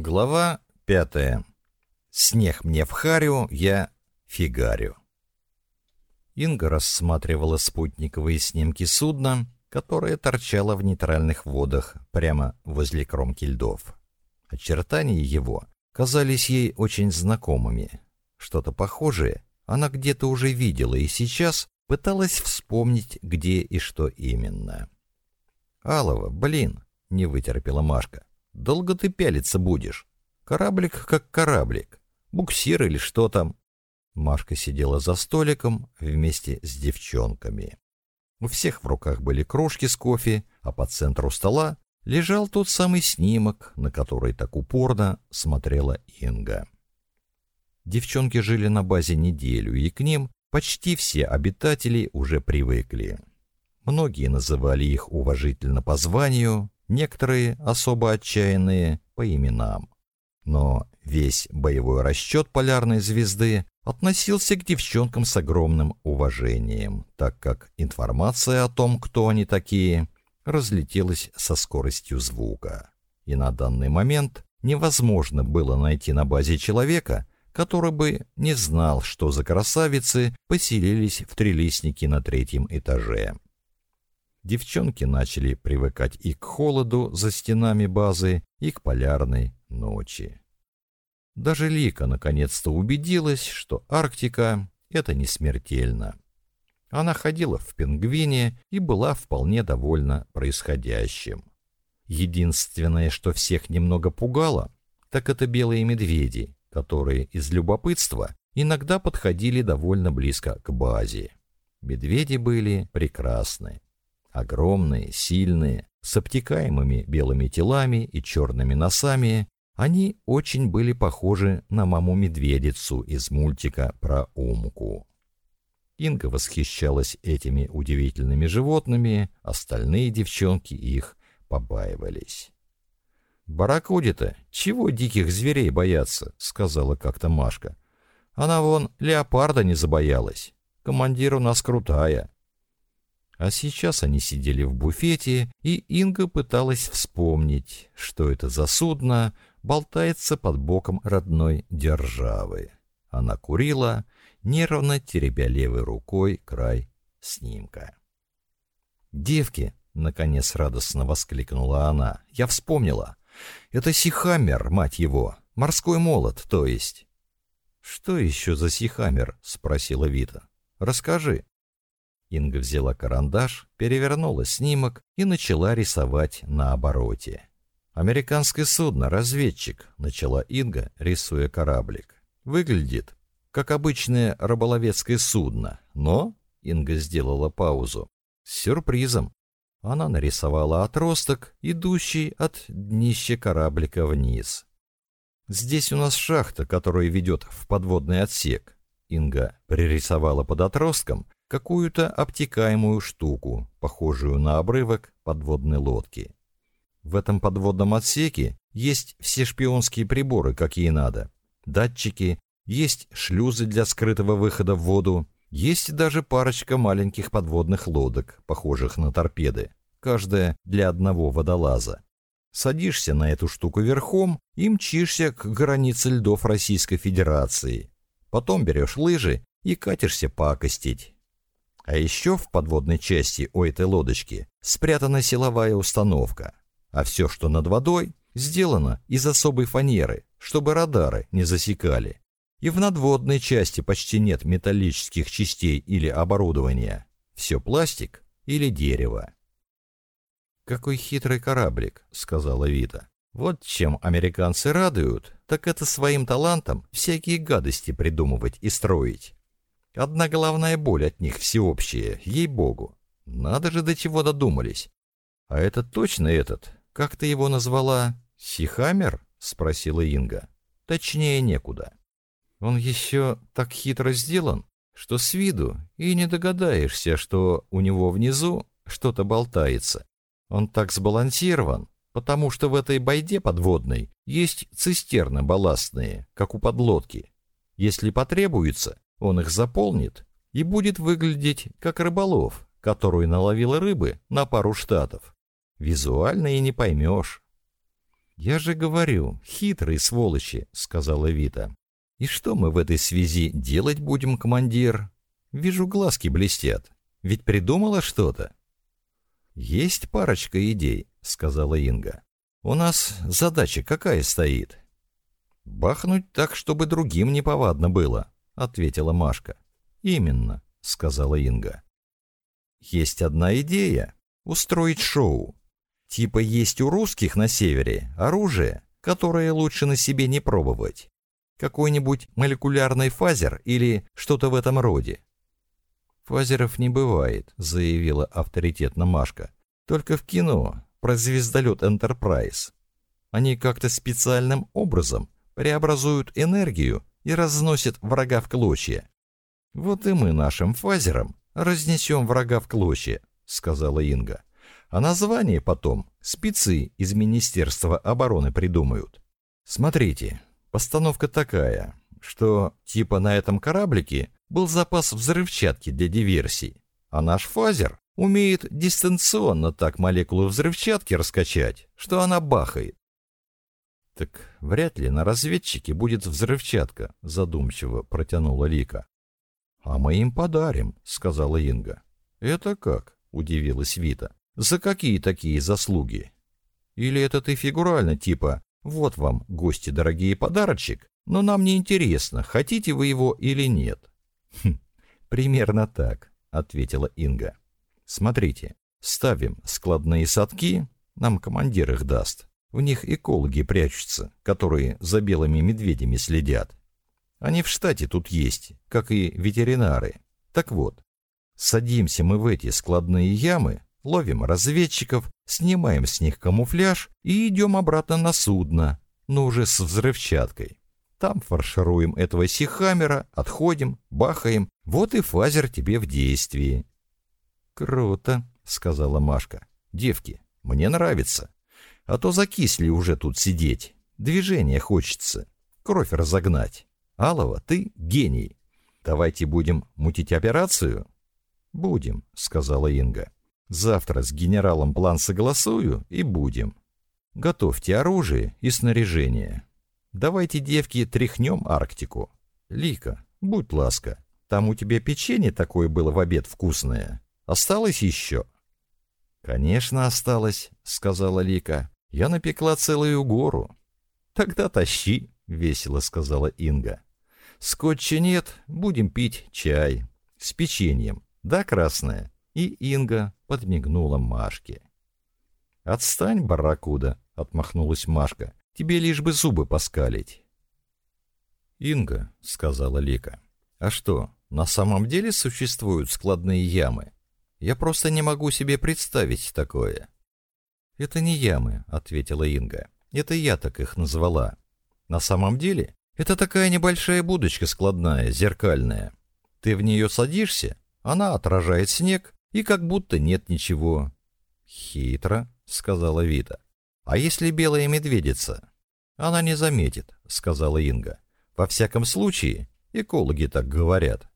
Глава 5. Снег мне в харю, я фигарю. Инга рассматривала спутниковые снимки судна, которое торчало в нейтральных водах прямо возле кромки льдов. Очертания его казались ей очень знакомыми. Что-то похожее она где-то уже видела и сейчас пыталась вспомнить, где и что именно. «Алова, блин!» — не вытерпела Машка. Долго ты пялиться будешь? Кораблик как кораблик. Буксир или что там?» Машка сидела за столиком вместе с девчонками. У всех в руках были крошки с кофе, а по центру стола лежал тот самый снимок, на который так упорно смотрела Инга. Девчонки жили на базе неделю, и к ним почти все обитатели уже привыкли. Многие называли их уважительно по званию, некоторые особо отчаянные по именам. Но весь боевой расчет полярной звезды относился к девчонкам с огромным уважением, так как информация о том, кто они такие, разлетелась со скоростью звука. И на данный момент невозможно было найти на базе человека, который бы не знал, что за красавицы поселились в трилистнике на третьем этаже девчонки начали привыкать и к холоду за стенами базы, и к полярной ночи. Даже Лика наконец-то убедилась, что Арктика — это не смертельно. Она ходила в пингвине и была вполне довольна происходящим. Единственное, что всех немного пугало, так это белые медведи, которые из любопытства иногда подходили довольно близко к базе. Медведи были прекрасные. Огромные, сильные, с обтекаемыми белыми телами и черными носами, они очень были похожи на маму-медведицу из мультика про Умку. Инга восхищалась этими удивительными животными, остальные девчонки их побаивались. «Барракуди-то, чего диких зверей бояться?» — сказала как-то Машка. «Она вон леопарда не забоялась. Командир у нас крутая». А сейчас они сидели в буфете, и Инга пыталась вспомнить, что это за судно болтается под боком родной державы. Она курила, нервно теребя левой рукой край снимка. «Девки!» — наконец радостно воскликнула она. «Я вспомнила! Это Сихаммер, мать его! Морской молот, то есть!» «Что еще за Сихаммер?» — спросила Вита. «Расскажи». Инга взяла карандаш, перевернула снимок и начала рисовать на обороте. «Американское судно, разведчик», — начала Инга, рисуя кораблик. «Выглядит, как обычное рыболовецкое судно, но...» — Инга сделала паузу. «С сюрпризом». Она нарисовала отросток, идущий от днища кораблика вниз. «Здесь у нас шахта, которая ведет в подводный отсек». Инга пририсовала под отростком какую-то обтекаемую штуку, похожую на обрывок подводной лодки. В этом подводном отсеке есть все шпионские приборы, какие надо. Датчики, есть шлюзы для скрытого выхода в воду, есть даже парочка маленьких подводных лодок, похожих на торпеды, каждая для одного водолаза. Садишься на эту штуку верхом и мчишься к границе льдов Российской Федерации. Потом берешь лыжи и катишься пакостить. А еще в подводной части у этой лодочки спрятана силовая установка, а все, что над водой, сделано из особой фанеры, чтобы радары не засекали. И в надводной части почти нет металлических частей или оборудования. Все пластик или дерево. «Какой хитрый кораблик», — сказала Вита. «Вот чем американцы радуют, так это своим талантом всякие гадости придумывать и строить». Одна головная боль от них всеобщая, ей-богу. Надо же до чего додумались. А это точно этот, как ты его назвала, Сихамер? Спросила Инга. Точнее некуда. Он еще так хитро сделан, что с виду и не догадаешься, что у него внизу что-то болтается. Он так сбалансирован, потому что в этой байде подводной есть цистерны балластные, как у подлодки. Если потребуется, он их заполнит и будет выглядеть как рыболов, который наловил рыбы на пару штатов. Визуально и не поймешь. «Я же говорю, хитрые сволочи», — сказала Вита. «И что мы в этой связи делать будем, командир? Вижу, глазки блестят. Ведь придумала что-то?» «Есть парочка идей», — сказала Инга. «У нас задача какая стоит?» «Бахнуть так, чтобы другим неповадно было», ответила Машка. Именно, сказала Инга. Есть одна идея устроить шоу. Типа есть у русских на севере оружие, которое лучше на себе не пробовать. Какой-нибудь молекулярный фазер или что-то в этом роде. Фазеров не бывает, заявила авторитетно Машка. Только в кино про звездолет Энтерпрайз. Они как-то специальным образом преобразуют энергию и разносит врага в клочья. «Вот и мы нашим фазером разнесем врага в клочья», — сказала Инга. «А название потом спецы из Министерства обороны придумают. Смотрите, постановка такая, что типа на этом кораблике был запас взрывчатки для диверсий, а наш фазер умеет дистанционно так молекулу взрывчатки раскачать, что она бахает. Так вряд ли на разведчике будет взрывчатка, задумчиво протянула Лика. А мы им подарим, сказала Инга. Это как? удивилась Вита. За какие такие заслуги? Или это ты фигурально типа: вот вам, гости дорогие, подарочек, но нам не интересно, хотите вы его или нет. Хм, примерно так, ответила Инга. Смотрите, ставим складные садки, нам командир их даст. У них экологи прячутся, которые за белыми медведями следят. Они в штате тут есть, как и ветеринары. Так вот, садимся мы в эти складные ямы, ловим разведчиков, снимаем с них камуфляж и идем обратно на судно, но уже с взрывчаткой. Там фаршируем этого сихамера, отходим, бахаем. Вот и фазер тебе в действии. «Круто», — сказала Машка. «Девки, мне нравится. А то закисли уже тут сидеть. Движение хочется. Кровь разогнать. Алова, ты гений. Давайте будем мутить операцию? Будем, сказала Инга. Завтра с генералом план согласую и будем. Готовьте оружие и снаряжение. Давайте, девки, тряхнем Арктику. Лика, будь ласка, там у тебя печенье такое было в обед вкусное. Осталось еще?» «Конечно осталось», — сказала Лика. Я напекла целую гору. Тогда тащи, весело сказала Инга. Скотча нет, будем пить чай с печеньем. Да, красная. И Инга подмигнула Машке. Отстань, барракуда, отмахнулась Машка. Тебе лишь бы зубы поскалить. Инга, сказала Лика. А что, на самом деле существуют складные ямы? Я просто не могу себе представить такое. «Это не ямы», — ответила Инга. «Это я так их назвала». «На самом деле, это такая небольшая будочка складная, зеркальная. Ты в нее садишься, она отражает снег, и как будто нет ничего». «Хитро», — сказала Вита. «А если белая медведица?» «Она не заметит», — сказала Инга. «Во всяком случае, экологи так говорят».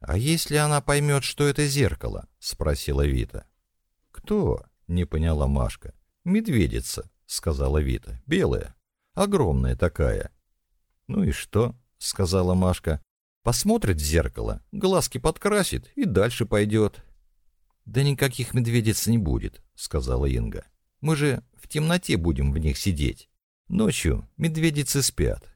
«А если она поймет, что это зеркало?» — спросила Вита. «Кто?» не поняла Машка. «Медведица», — сказала Вита, — «белая, огромная такая». «Ну и что?» — сказала Машка. «Посмотрит в зеркало, глазки подкрасит и дальше пойдет». «Да никаких медведиц не будет», — сказала Инга. «Мы же в темноте будем в них сидеть. Ночью медведицы спят».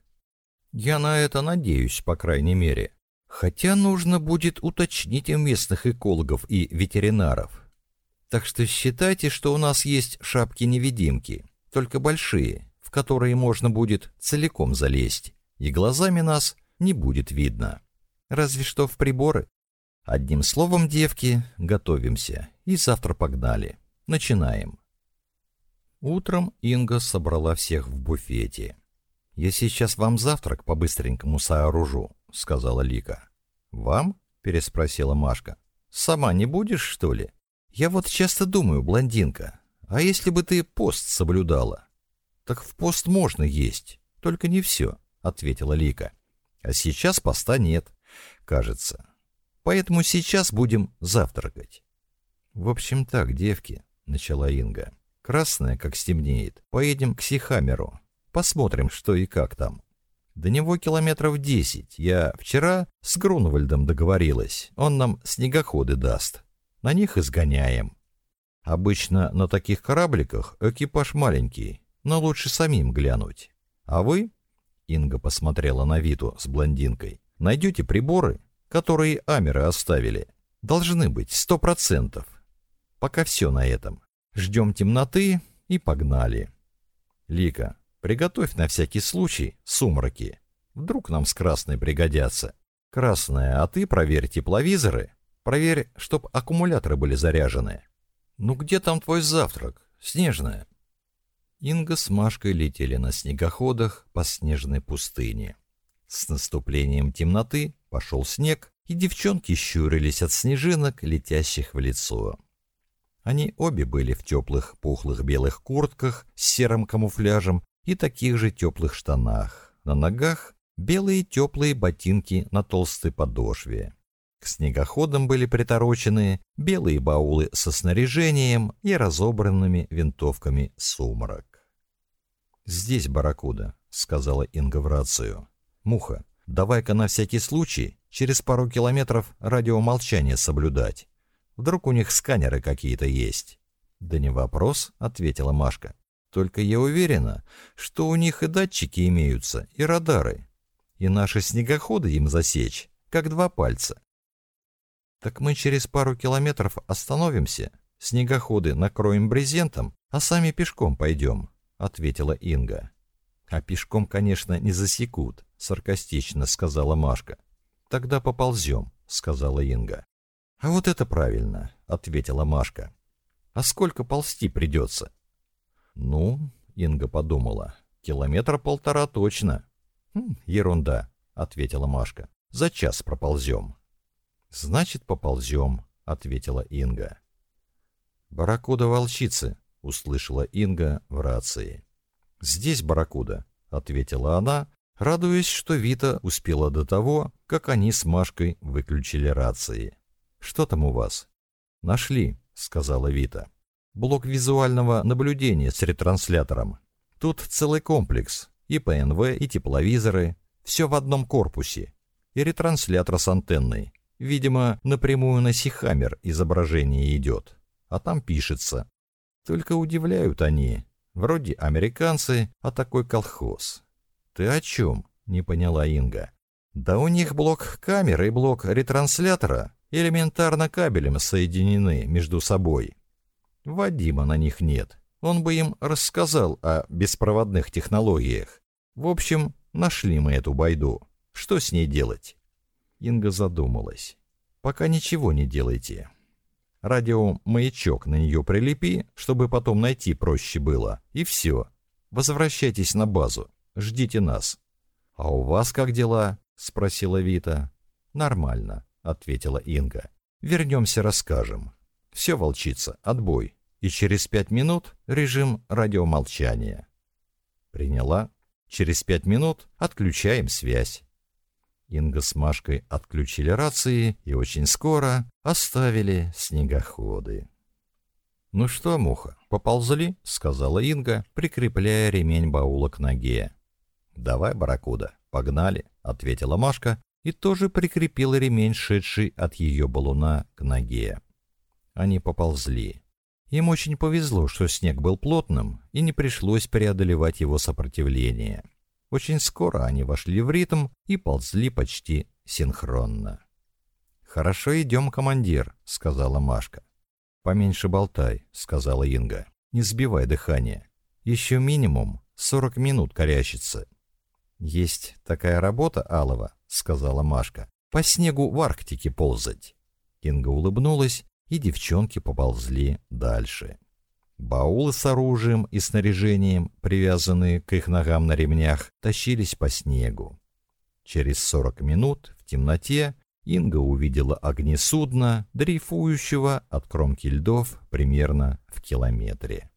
«Я на это надеюсь, по крайней мере. Хотя нужно будет уточнить у местных экологов и ветеринаров». Так что считайте, что у нас есть шапки-невидимки, только большие, в которые можно будет целиком залезть, и глазами нас не будет видно. Разве что в приборы. Одним словом, девки, готовимся, и завтра погнали. Начинаем. Утром Инга собрала всех в буфете. «Я сейчас вам завтрак по-быстренькому сооружу», — сказала Лика. «Вам?» — переспросила Машка. «Сама не будешь, что ли?» Я вот часто думаю, блондинка, а если бы ты пост соблюдала? Так в пост можно есть, только не все, ответила Лика. А сейчас поста нет, кажется. Поэтому сейчас будем завтракать. В общем так, девки, начала Инга. Красная, как стемнеет. Поедем к Сихамеру. Посмотрим, что и как там. До него километров десять. Я вчера с Грунвальдом договорилась. Он нам снегоходы даст. На них изгоняем. Обычно на таких корабликах экипаж маленький, но лучше самим глянуть. А вы, Инга посмотрела на Виту с блондинкой, найдете приборы, которые Амеры оставили. Должны быть сто процентов. Пока все на этом. Ждем темноты и погнали. Лика, приготовь на всякий случай сумраки. Вдруг нам с красной пригодятся. Красная, а ты проверь тепловизоры Проверь, чтоб аккумуляторы были заряжены. Ну где там твой завтрак, снежная? Инга с Машкой летели на снегоходах по снежной пустыне. С наступлением темноты пошел снег, и девчонки щурились от снежинок, летящих в лицо. Они обе были в теплых пухлых белых куртках с серым камуфляжем и таких же теплых штанах. На ногах белые теплые ботинки на толстой подошве. К снегоходам были приторочены белые баулы со снаряжением и разобранными винтовками сумрак. «Здесь барракуда», — сказала Инга в рацию. «Муха, давай-ка на всякий случай через пару километров радиомолчание соблюдать. Вдруг у них сканеры какие-то есть?» «Да не вопрос», — ответила Машка. «Только я уверена, что у них и датчики имеются, и радары. И наши снегоходы им засечь, как два пальца». Так мы через пару километров остановимся, снегоходы накроем брезентом, а сами пешком пойдем», — ответила Инга. «А пешком, конечно, не засекут», — саркастично сказала Машка. «Тогда поползем», — сказала Инга. «А вот это правильно», — ответила Машка. «А сколько ползти придется?» «Ну», — Инга подумала, — «километра полтора точно». «Хм, «Ерунда», — ответила Машка. «За час проползем». Значит, поползем, ответила Инга. Баракуда волчицы, услышала Инга в рации. Здесь баракуда, ответила она, радуясь, что Вита успела до того, как они с Машкой выключили рации. Что там у вас? Нашли, сказала Вита. Блок визуального наблюдения с ретранслятором. Тут целый комплекс: и ПНВ, и тепловизоры, все в одном корпусе. И ретранслятор с антенной. Видимо, напрямую на Сихамер изображение идет. А там пишется. Только удивляют они. Вроде американцы, а такой колхоз. «Ты о чем?» — не поняла Инга. «Да у них блок камеры и блок ретранслятора элементарно кабелем соединены между собой. Вадима на них нет. Он бы им рассказал о беспроводных технологиях. В общем, нашли мы эту байду. Что с ней делать?» Инга задумалась. «Пока ничего не делайте. Радио-маячок на нее прилепи, чтобы потом найти проще было, и все. Возвращайтесь на базу, ждите нас». «А у вас как дела?» — спросила Вита. «Нормально», — ответила Инга. «Вернемся, расскажем. Все, волчица, отбой. И через пять минут режим радиомолчания». «Приняла. Через пять минут отключаем связь». Инга с Машкой отключили рации и очень скоро оставили снегоходы. «Ну что, муха, поползли?» — сказала Инга, прикрепляя ремень баула к ноге. «Давай, барракуда, погнали!» — ответила Машка и тоже прикрепила ремень, шедший от ее балуна, к ноге. Они поползли. Им очень повезло, что снег был плотным и не пришлось преодолевать его сопротивление. Очень скоро они вошли в ритм и ползли почти синхронно. «Хорошо идем, командир», — сказала Машка. «Поменьше болтай», — сказала Инга. «Не сбивай дыхание. Еще минимум 40 минут корячится». «Есть такая работа, Алова», — сказала Машка. «По снегу в Арктике ползать». Инга улыбнулась, и девчонки поползли дальше. Баулы с оружием и снаряжением, привязанные к их ногам на ремнях, тащились по снегу. Через 40 минут в темноте Инга увидела огни судна, дрейфующего от кромки льдов примерно в километре.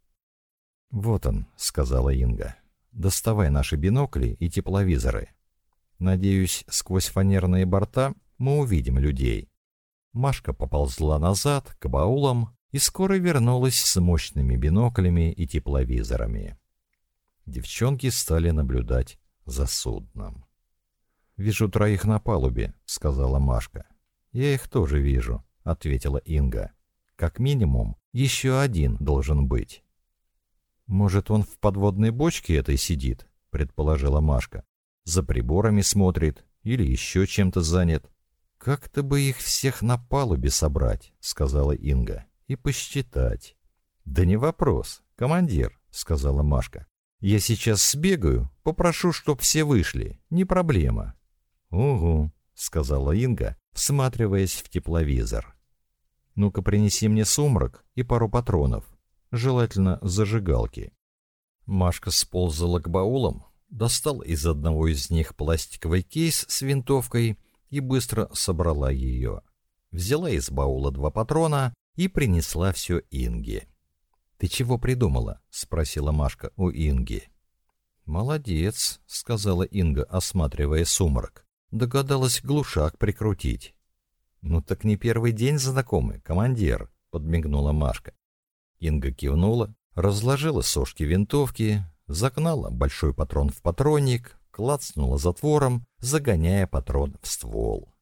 «Вот он», — сказала Инга. «Доставай наши бинокли и тепловизоры. Надеюсь, сквозь фанерные борта мы увидим людей». Машка поползла назад к баулам, и скоро вернулась с мощными биноклями и тепловизорами. Девчонки стали наблюдать за судном. «Вижу троих на палубе», — сказала Машка. «Я их тоже вижу», — ответила Инга. «Как минимум, еще один должен быть». «Может, он в подводной бочке этой сидит?» — предположила Машка. «За приборами смотрит или еще чем-то занят». «Как-то бы их всех на палубе собрать», — сказала Инга и посчитать. Да не вопрос, командир, сказала Машка. Я сейчас сбегаю, попрошу, чтоб все вышли. Не проблема. Угу, сказала Инга, всматриваясь в тепловизор. Ну-ка принеси мне сумрак и пару патронов, желательно зажигалки. Машка сползла к баулам, достал из одного из них пластиковый кейс с винтовкой и быстро собрала ее. Взяла из баула два патрона, и принесла все Инге. «Ты чего придумала?» — спросила Машка у Инги. «Молодец», — сказала Инга, осматривая сумрак. «Догадалась глушак прикрутить». «Ну так не первый день знакомы, командир», — подмигнула Машка. Инга кивнула, разложила сошки винтовки, загнала большой патрон в патронник, клацнула затвором, загоняя патрон в ствол.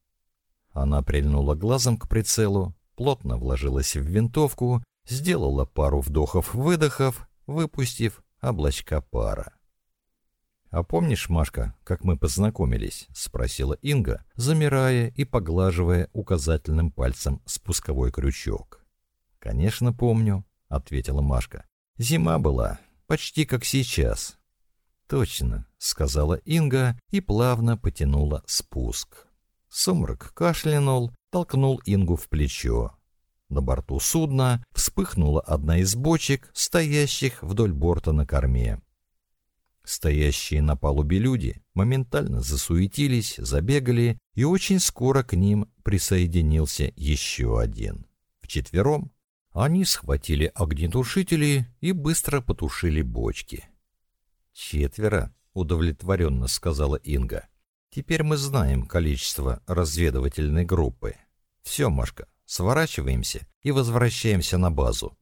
Она прильнула глазом к прицелу, плотно вложилась в винтовку, сделала пару вдохов-выдохов, выпустив облачка пара. «А помнишь, Машка, как мы познакомились?» — спросила Инга, замирая и поглаживая указательным пальцем спусковой крючок. «Конечно помню», — ответила Машка. «Зима была, почти как сейчас». «Точно», — сказала Инга и плавно потянула спуск. Сумрак кашлянул, толкнул Ингу в плечо. На борту судна вспыхнула одна из бочек, стоящих вдоль борта на корме. Стоящие на палубе люди моментально засуетились, забегали, и очень скоро к ним присоединился еще один. Вчетвером они схватили огнетушители и быстро потушили бочки. «Четверо», — удовлетворенно сказала Инга. Теперь мы знаем количество разведывательной группы. Все, Машка, сворачиваемся и возвращаемся на базу.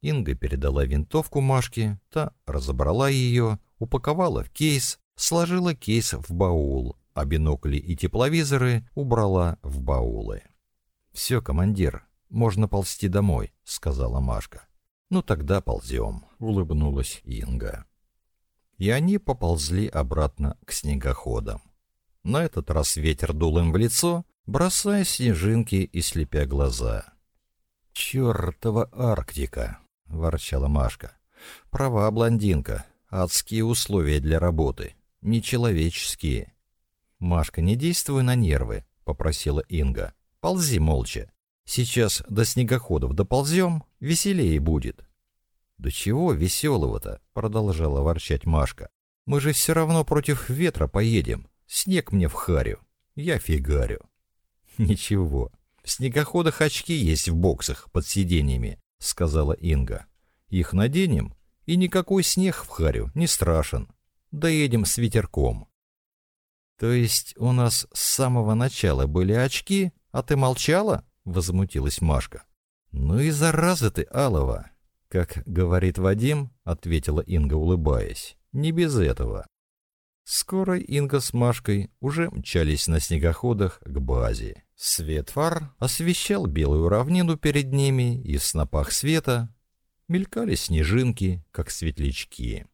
Инга передала винтовку Машке, та разобрала ее, упаковала в кейс, сложила кейс в баул, а бинокли и тепловизоры убрала в баулы. «Все, командир, можно ползти домой», — сказала Машка. «Ну тогда ползем», — улыбнулась Инга. И они поползли обратно к снегоходам. На этот раз ветер дул им в лицо, бросая снежинки и слепя глаза. Чёртова Арктика!» — ворчала Машка. «Права, блондинка. Адские условия для работы. Нечеловеческие». «Машка, не действуй на нервы», — попросила Инга. «Ползи молча. Сейчас до снегоходов доползем, веселее будет». «Да чего веселого-то?» — продолжала ворчать Машка. «Мы же все равно против ветра поедем. Снег мне в харю. Я фигарю. Ничего. снегоходах очки есть в боксах под сиденьями, сказала Инга. Их наденем, и никакой снег в харю не страшен. Доедем с ветерком. То есть у нас с самого начала были очки, а ты молчала? возмутилась Машка. Ну и зараза ты, Алова. Как говорит Вадим, ответила Инга, улыбаясь. Не без этого. Скоро Инга с Машкой уже мчались на снегоходах к базе. Свет фар освещал белую равнину перед ними, и в снопах света мелькали снежинки, как светлячки.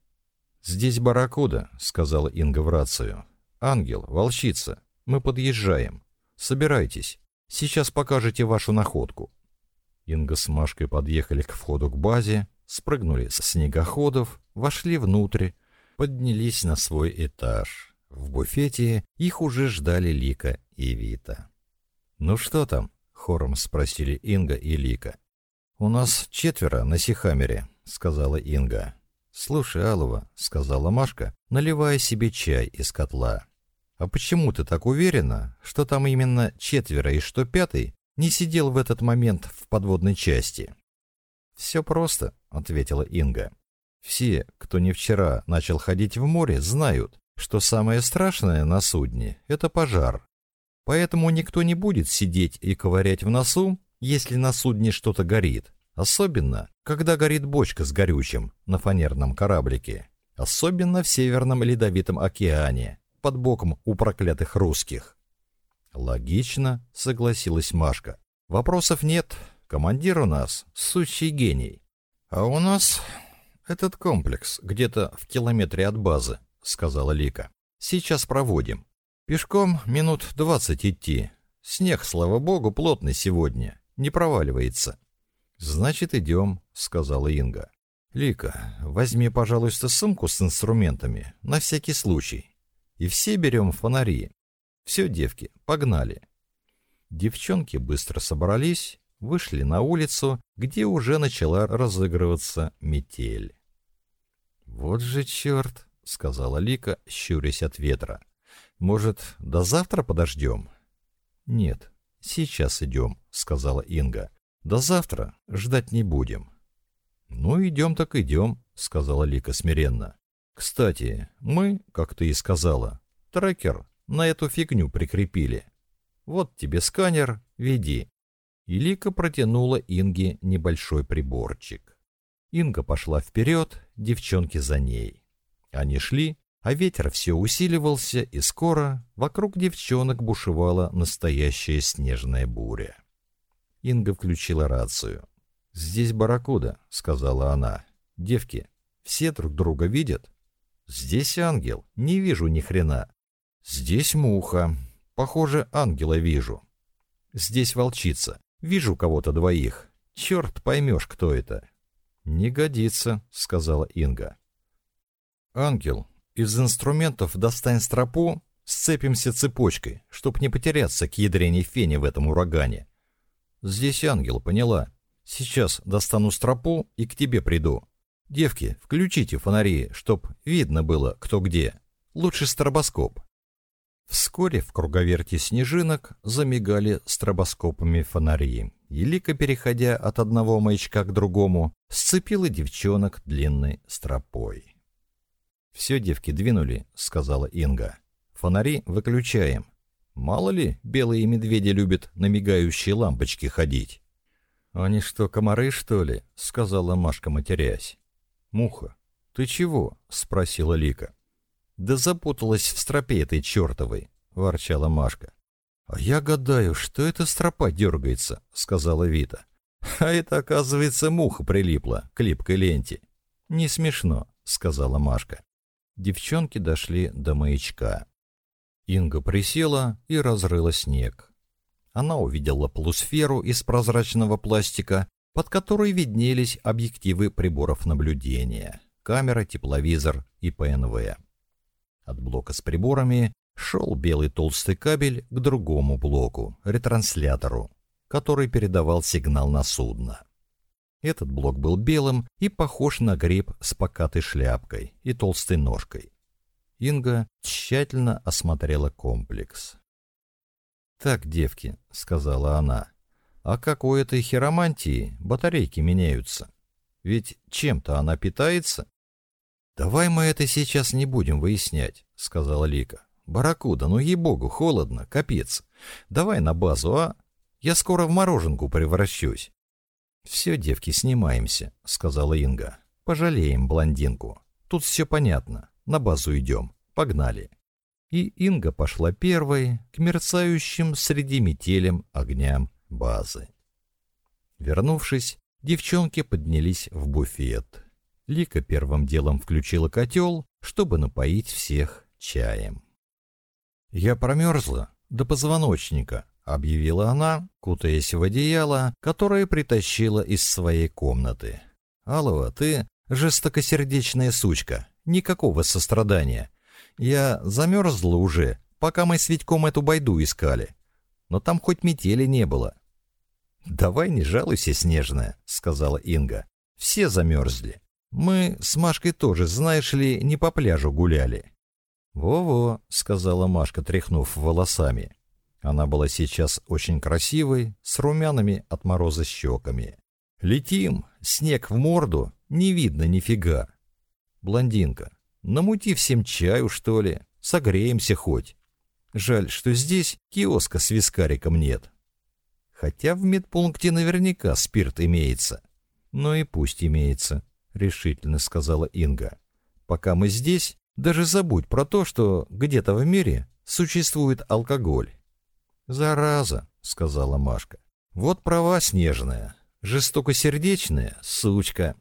«Здесь барракуда», — сказала Инга в рацию. «Ангел, волчица, мы подъезжаем. Собирайтесь, сейчас покажете вашу находку». Инга с Машкой подъехали к входу к базе, спрыгнули с снегоходов, вошли внутрь, поднялись на свой этаж. В буфете их уже ждали Лика и Вита. «Ну что там?» — хором спросили Инга и Лика. «У нас четверо на Сихамере», — сказала Инга. «Слушай, Алова», — сказала Машка, наливая себе чай из котла. «А почему ты так уверена, что там именно четверо и что пятый не сидел в этот момент в подводной части?» «Все просто», — ответила Инга. Все, кто не вчера начал ходить в море, знают, что самое страшное на судне – это пожар. Поэтому никто не будет сидеть и ковырять в носу, если на судне что-то горит. Особенно, когда горит бочка с горючим на фанерном кораблике. Особенно в Северном Ледовитом океане, под боком у проклятых русских. Логично, согласилась Машка. Вопросов нет. Командир у нас сущий гений. А у нас «Этот комплекс где-то в километре от базы», — сказала Лика. «Сейчас проводим. Пешком минут двадцать идти. Снег, слава богу, плотный сегодня, не проваливается». «Значит, идем», — сказала Инга. «Лика, возьми, пожалуйста, сумку с инструментами, на всякий случай. И все берем фонари. Все, девки, погнали». Девчонки быстро собрались, вышли на улицу, где уже начала разыгрываться метель. «Вот же черт!» — сказала Лика, щурясь от ветра. «Может, до завтра подождем?» «Нет, сейчас идем», — сказала Инга. «До завтра ждать не будем». «Ну, идем так идем», — сказала Лика смиренно. «Кстати, мы, как ты и сказала, трекер на эту фигню прикрепили. Вот тебе сканер, веди». И Лика протянула Инге небольшой приборчик. Инга пошла вперед, девчонки за ней. Они шли, а ветер все усиливался, и скоро вокруг девчонок бушевала настоящая снежная буря. Инга включила рацию. «Здесь барракуда», — сказала она. «Девки, все друг друга видят?» «Здесь ангел, не вижу ни хрена». «Здесь муха, похоже, ангела вижу». «Здесь волчица, вижу кого-то двоих. Черт поймешь, кто это. «Не годится», — сказала Инга. «Ангел, из инструментов достань стропу, сцепимся цепочкой, чтоб не потеряться к ядрене фени в этом урагане». «Здесь ангел, поняла. Сейчас достану стропу и к тебе приду. Девки, включите фонари, чтоб видно было, кто где. Лучше стробоскоп». Вскоре в круговерте снежинок замигали стробоскопами фонари. Елика, переходя от одного маячка к другому, сцепила девчонок длинной стропой. «Все девки двинули», — сказала Инга. «Фонари выключаем. Мало ли, белые медведи любят на мигающие лампочки ходить». «Они что, комары, что ли?» — сказала Машка, матерясь. «Муха, ты чего?» — спросила Лика. «Да запуталась в стропе этой чертовой», — ворчала Машка. «Я гадаю, что эта стропа дергается», — сказала Вита. «А это, оказывается, муха прилипла к липкой ленте». «Не смешно», — сказала Машка. Девчонки дошли до маячка. Инга присела и разрыла снег. Она увидела полусферу из прозрачного пластика, под которой виднелись объективы приборов наблюдения, камера, тепловизор и ПНВ. От блока с приборами шел белый толстый кабель к другому блоку, ретранслятору, который передавал сигнал на судно. Этот блок был белым и похож на гриб с покатой шляпкой и толстой ножкой. Инга тщательно осмотрела комплекс. «Так, девки», — сказала она, — «а как у этой хиромантии батарейки меняются? Ведь чем-то она питается?» «Давай мы это сейчас не будем выяснять», — сказала Лика. Баракуда, ну ей-богу, холодно, капец. Давай на базу, а? Я скоро в мороженку превращусь. «Все, девки, снимаемся», — сказала Инга. «Пожалеем блондинку. Тут все понятно. На базу идем. Погнали». И Инга пошла первой к мерцающим среди метелем огням базы. Вернувшись, девчонки поднялись в буфет. Лика первым делом включила котел, чтобы напоить всех чаем. «Я промерзла до позвоночника», — объявила она, кутаясь в одеяло, которое притащила из своей комнаты. «Алова, ты жестокосердечная сучка, никакого сострадания. Я замерзла уже, пока мы с Витьком эту байду искали. Но там хоть метели не было». «Давай не жалуйся, Снежная», — сказала Инга. «Все замерзли. Мы с Машкой тоже, знаешь ли, не по пляжу гуляли. «Во-во», — сказала Машка, тряхнув волосами. Она была сейчас очень красивой, с румяными от мороза щеками. «Летим! Снег в морду! Не видно нифига!» «Блондинка, намути всем чаю, что ли? Согреемся хоть!» «Жаль, что здесь киоска с вискариком нет!» «Хотя в медпункте наверняка спирт имеется!» «Ну и пусть имеется», — решительно сказала Инга. «Пока мы здесь, даже забудь про то, что где-то в мире существует алкоголь. «Зараза», — сказала Машка. «Вот права снежная, жестокосердечная, сучка».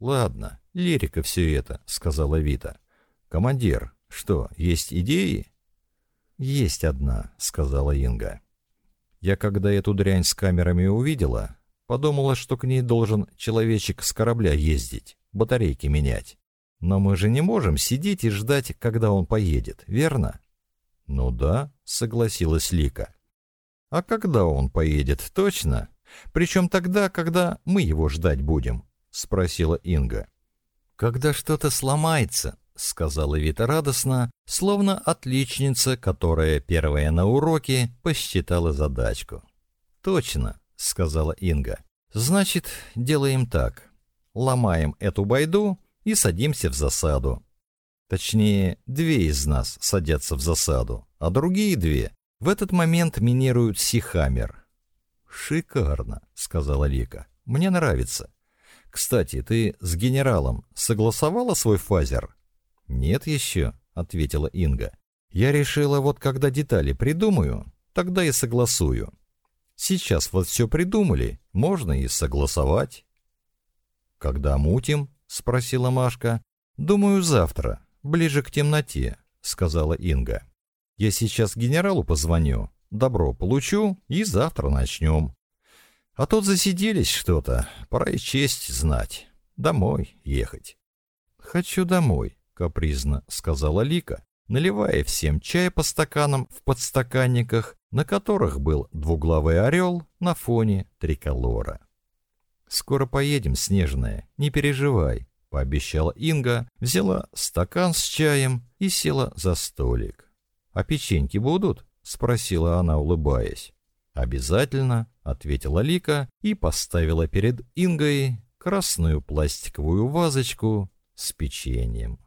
«Ладно, лирика все это», — сказала Вита. «Командир, что, есть идеи?» «Есть одна», — сказала Инга. «Я когда эту дрянь с камерами увидела, подумала, что к ней должен человечек с корабля ездить, батарейки менять. Но мы же не можем сидеть и ждать, когда он поедет, верно? Ну да, согласилась Лика. А когда он поедет, точно? Причем тогда, когда мы его ждать будем, спросила Инга. Когда что-то сломается, сказала Вита радостно, словно отличница, которая первая на уроке посчитала задачку. Точно, сказала Инга. Значит, делаем так. Ломаем эту байду и садимся в засаду. Точнее, две из нас садятся в засаду, а другие две в этот момент минируют Сихамер. «Шикарно», — сказала Лика. «Мне нравится. Кстати, ты с генералом согласовала свой фазер?» «Нет еще», — ответила Инга. «Я решила, вот когда детали придумаю, тогда и согласую. Сейчас вот все придумали, можно и согласовать». «Когда мутим?» — спросила Машка. «Думаю, завтра, ближе к темноте», — сказала Инга. «Я сейчас генералу позвоню, добро получу и завтра начнем». А тут засиделись что-то, пора и честь знать. Домой ехать. «Хочу домой», — капризно сказала Лика, наливая всем чая по стаканам в подстаканниках, на которых был двуглавый орел на фоне триколора. Скоро поедем, Снежная, не переживай, пообещала Инга, взяла стакан с чаем и села за столик. А печеньки будут? спросила она, улыбаясь. Обязательно, ответила Лика и поставила перед Ингой красную пластиковую вазочку с печеньем.